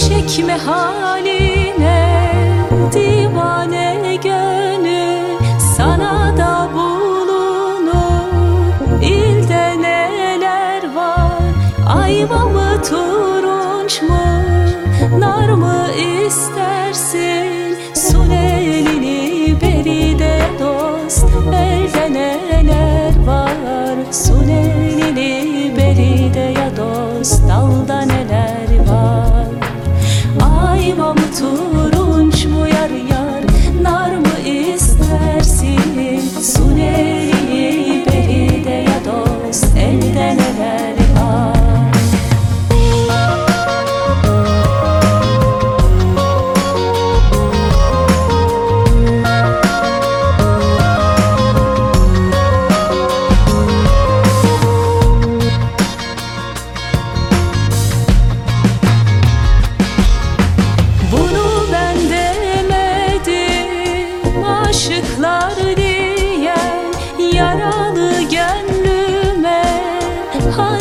Dikme haline divane gönül Sana da bulunur. İlde neler var Ayva mı turunç mu? Nar mı istersin? Sun elini beri de dost elde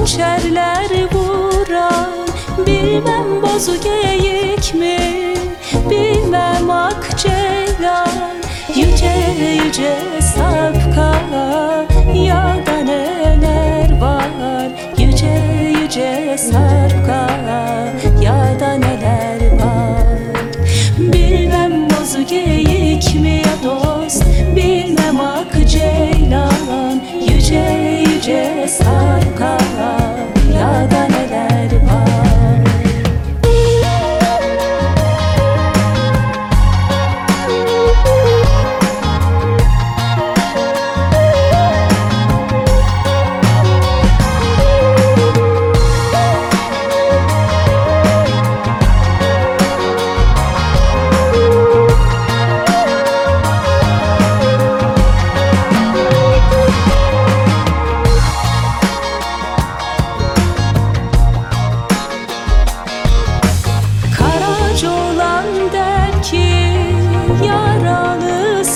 hançerler vuran Bilmem bozu geyik mi? Bilmem ak ceylan Yüce yüce sapka ya da neler var. Yüce yüce sapka ya da neler var. Bilmem bozu geyik mi ya dost? Bilmem ak ceylan Yüce yüce sapka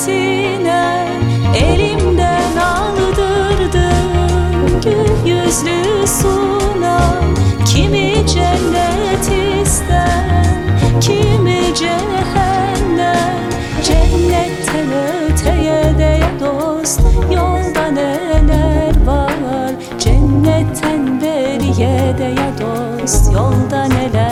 sinem Elimden aldırdın. Gül yüzlü sunam Kimi cennet ister, kimi cehennem. Cennetten öteye de dost yolda neler var? Cennetten beriye de dost yolda neler